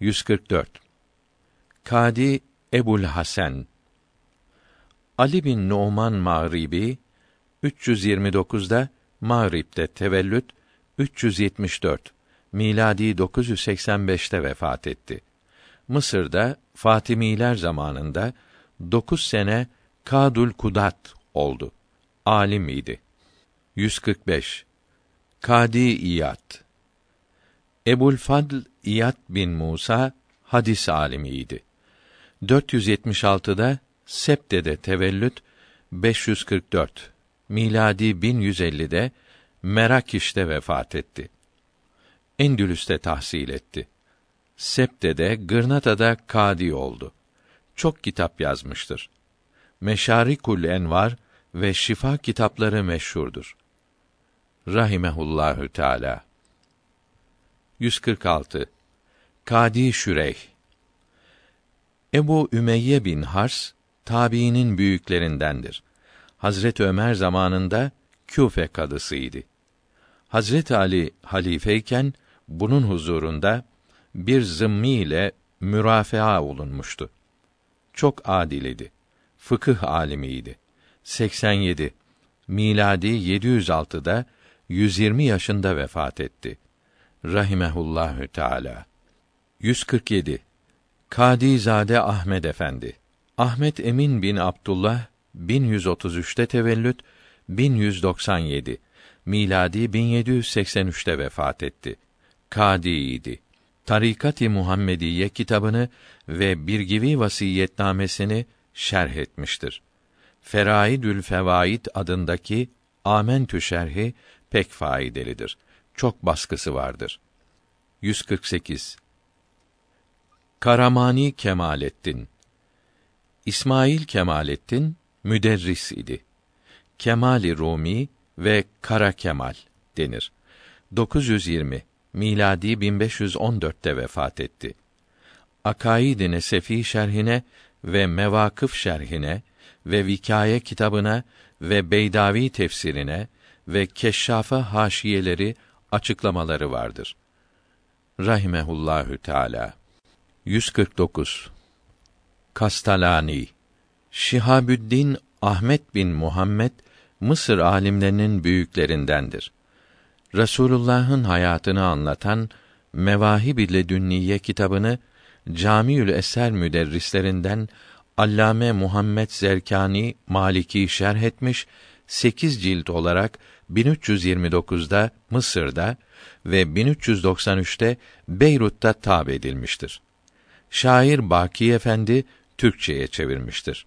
144 Kadi Ebul Hasan Ali bin Numan Mağribi 329'da Mağrib'de tevellüt 374 miladi 985'te vefat etti. Mısır'da Fatimiler zamanında dokuz sene Kadul Kudat oldu. Alim idi. 145 Kadi İyad Ebul Fadl İyad bin Musa hadis alimiydi. 476'da Septe'de tevellüt 544 miladi 1150'de Merakiş'te vefat etti. Endülüs'te tahsil etti. Septe'de, Gırnata'da kadi oldu. Çok kitap yazmıştır. Meşarikul Envar ve Şifa kitapları meşhurdur. Rahimehullahü Teala. 146 Kadi Şüreyh Ebu Ümeyye bin Hars tabiinin büyüklerindendir. Hazret Ömer zamanında Küfe kadısıydı. Hazret Ali halifeyken bunun huzurunda bir zımmi ile mürafaa olunmuştu. Çok adil idi. Fıkıh alimiydi. 87 miladi 706'da 120 yaşında vefat etti. Rahimehullahü Teala. 147 Kadizade Ahmed Efendi. Ahmet Emin bin Abdullah 1133'te tevellüt 1197 miladi 1783'te vefat etti. Kadi'ydi. Tarikat-ı Muhammediye kitabını ve Birgivi vasiyetnamesini şerh etmiştir. Feraidül Fevaid adındaki Amentü şerhi pek faydalıdır. Çok baskısı vardır. 148 Karamani Kemalettin İsmail Kemalettin müderris idi. Kemali Rumi ve Kara Kemal denir. 920 miladi 1514'te vefat etti. Akaid-i Nesefi şerhine ve Mevakıf şerhine ve Vikaye kitabına ve Beydavi tefsirine ve Keşşafa haşiyeleri açıklamaları vardır. Rahimehullahü Teala. 149 Kastalani Şihabüddin Ahmet bin Muhammed Mısır alimlerinin büyüklerindendir. Resulullah'ın hayatını anlatan Mevahib ile Dünniye kitabını Camiül Eser müderrislerinden Allame Muhammed Zerkani Maliki şerh etmiş, 8 cilt olarak 1329'da Mısır'da ve 1393'te Beyrut'ta tab edilmiştir. Şair Baki Efendi Türkçeye çevirmiştir.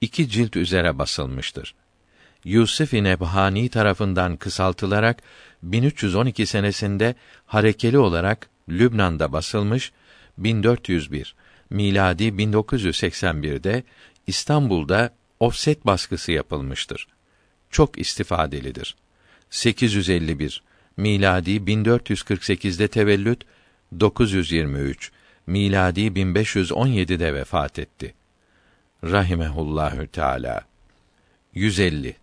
İki cilt üzere basılmıştır. Yusuf Nebhani tarafından kısaltılarak 1312 senesinde harekeli olarak Lübnan'da basılmış 1401 miladi 1981'de İstanbul'da ofset baskısı yapılmıştır. Çok istifadelidir. 851 miladi 1448'de tevellüt 923 miladi 1517'de vefat etti. Rahimehullahü Teala. 150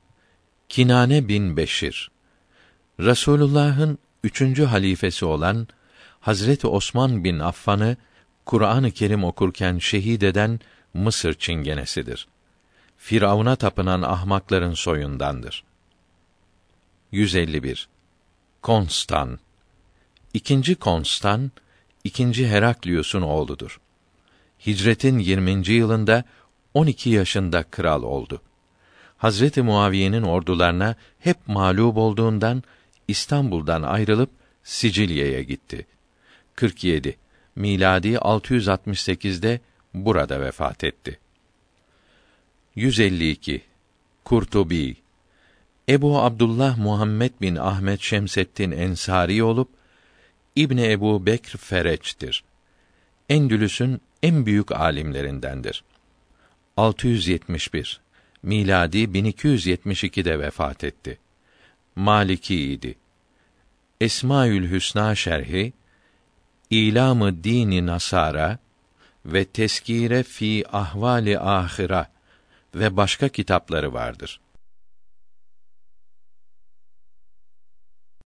Kinane bin Beşir Rasulullah'ın üçüncü halifesi olan Hazreti Osman bin Affan'ı Kur'an-ı Kerim okurken şehit eden Mısır çingenesidir. Firavuna tapınan ahmakların soyundandır. 151 Konstan İkinci Konstan, ikinci Heraklius'un oğludur. Hicretin 20. yılında 12 yaşında kral oldu. Hazreti Muaviye'nin ordularına hep mağlup olduğundan İstanbul'dan ayrılıp Sicilya'ya gitti. 47 miladi 668'de burada vefat etti. 152 Kurtubi Ebu Abdullah Muhammed bin Ahmet Şemseddin Ensari olup İbni Ebu Bekr Fereç'tir. Endülüs'ün en büyük alimlerindendir. 671 miladi 1272'de vefat etti. Maliki idi. Esmaül Hüsna şerhi İlamı Dini Nasara ve Teskire fi Ahvali Ahira ve başka kitapları vardır.